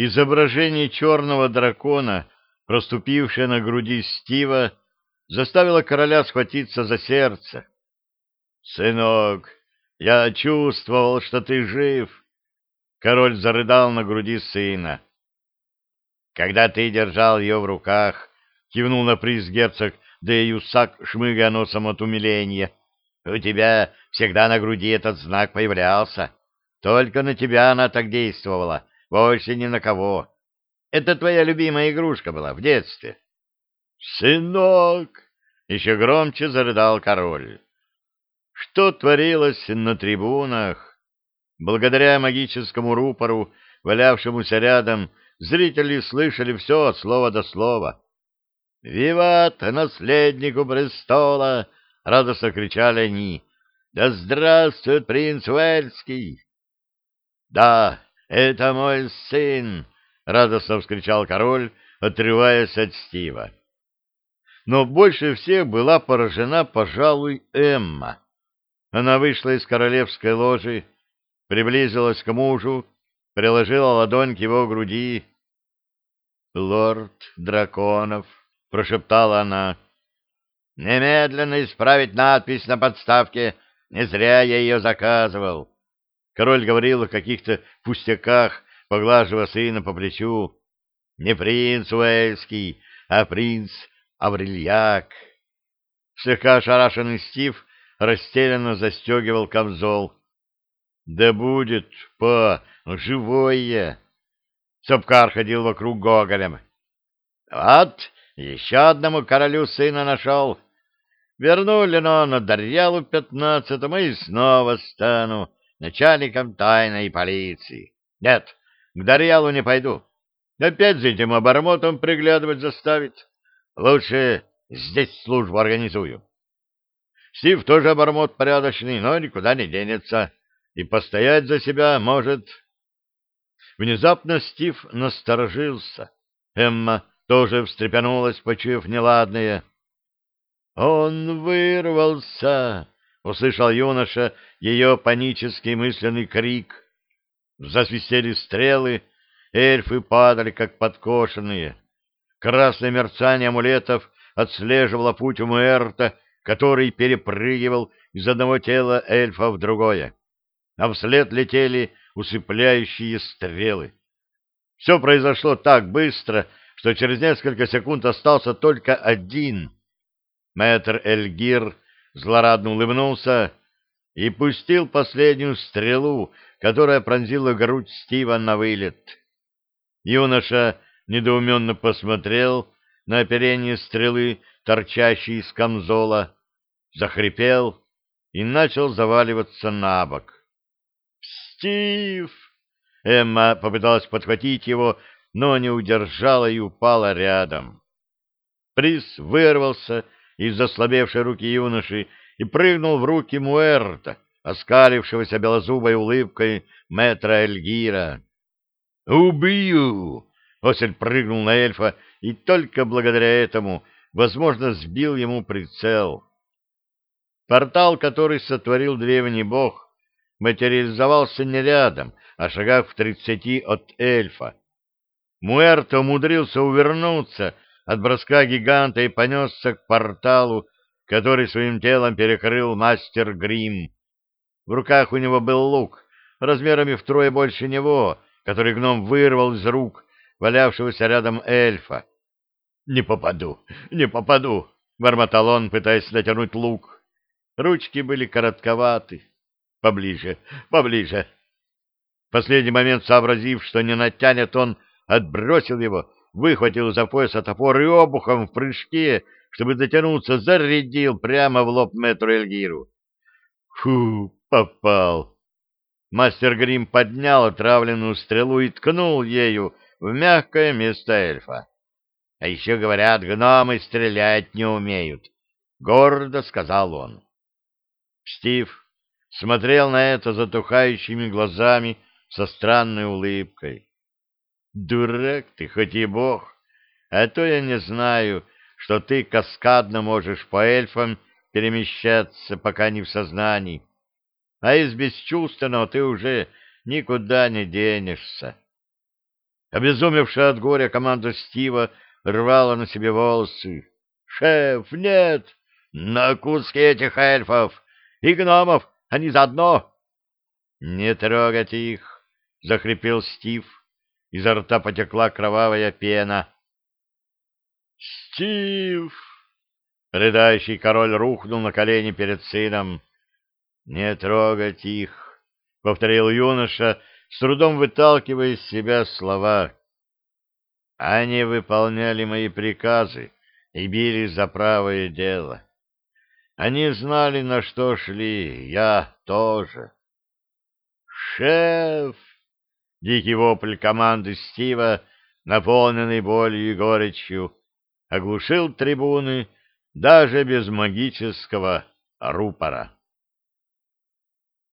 Изображение черного дракона, проступившее на груди Стива, заставило короля схватиться за сердце. «Сынок, я чувствовал, что ты жив!» Король зарыдал на груди сына. «Когда ты держал ее в руках, — кивнул на приз герцог де Юсак, шмыгая носом от умиления, — у тебя всегда на груди этот знак появлялся. Только на тебя она так действовала, больше ни на кого. Это твоя любимая игрушка была в детстве. «Сынок!» — еще громче зарыдал король. Что творилось на трибунах? Благодаря магическому рупору, валявшемуся рядом, зрители слышали все от слова до слова. «Виват наследнику престола!» — радостно кричали они. «Да здравствует принц Уэльский!» «Да, это мой сын!» — радостно вскричал король, отрываясь от Стива. Но больше всех была поражена, пожалуй, Эмма. Она вышла из королевской ложи, приблизилась к мужу, приложила ладонь к его груди. «Лорд драконов!» — прошептала она. «Немедленно исправить надпись на подставке. Не зря я ее заказывал». Король говорил о каких-то пустяках, поглаживая сына по плечу. «Не принц Уэльский, а принц Аврельяк». Слегка ошарашенный Стив растерянно застегивал камзол. «Да будет, па, живой я!» Сапкар ходил вокруг Гоголем. «Вот, еще одному королю сына нашел. Вернули, но на Дарьялу пятнадцатому и снова стану начальником тайной полиции. Нет, к Дарьялу не пойду. Опять за этим обормотом приглядывать заставить. Лучше здесь службу организую. Стив тоже обормот порядочный, но никуда не денется. И постоять за себя может. Внезапно Стив насторожился. Эмма тоже встрепенулась, почуяв неладное. «Он вырвался!» — услышал юноша ее панический мысленный крик. Засвистели стрелы, эльфы падали, как подкошенные. Красное мерцание амулетов отслеживало путь Муэрта, который перепрыгивал из одного тела эльфа в другое. А вслед летели усыпляющие стрелы. Все произошло так быстро, что через несколько секунд остался только один. Мэтр Эльгир злорадно улыбнулся и пустил последнюю стрелу, которая пронзила грудь Стива на вылет. Юноша недоуменно посмотрел на оперение стрелы, торчащей из камзола, захрипел и начал заваливаться на бок. «Стив!» Эмма попыталась подхватить его, но не удержала и упала рядом. Приз вырвался из ослабевшей руки юноши и прыгнул в руки Муэрта, оскалившегося белозубой улыбкой мэтра Эльгира. «Убью!» — Осель прыгнул на эльфа и только благодаря этому, возможно, сбил ему прицел. Портал, который сотворил древний бог, материализовался не рядом, а шагах в тридцати от эльфа. Муэрто умудрился увернуться от броска гиганта и понесся к порталу, который своим телом перекрыл мастер Грим. В руках у него был лук, размерами втрое больше него, который гном вырвал из рук валявшегося рядом эльфа. «Не попаду, не попаду!» — бормотал он, пытаясь натянуть лук. Ручки были коротковаты. «Поближе, поближе!» В последний момент, сообразив, что не натянет, он отбросил его, выхватил за пояса топор и обухом в прыжке, чтобы дотянуться, зарядил прямо в лоб мэтру Эльгиру. Фу, попал. Мастер Грим поднял отравленную стрелу и ткнул ею в мягкое место эльфа. — А еще, говорят, гномы стрелять не умеют, — гордо сказал он. Стив смотрел на это затухающими глазами со странной улыбкой. Дурак ты, хоть и бог, а то я не знаю, что ты каскадно можешь по эльфам перемещаться, пока не в сознании, а из бесчувственного ты уже никуда не денешься. Обезумевшая от горя команда Стива рвала на себе волосы. «Шеф, нет! На куски этих эльфов! И гномов! Они заодно!» «Не трогать их!» — захрипел Стив. Изо рта потекла кровавая пена. «Стив!» Рыдающий король рухнул на колени перед сыном. «Не трогать их!» — повторил юноша, с трудом выталкивая из себя слова. Они выполняли мои приказы и били за правое дело. Они знали, на что шли, я тоже. «Шеф!» — дикий вопль команды Стива, наполненный болью и горечью, оглушил трибуны даже без магического рупора.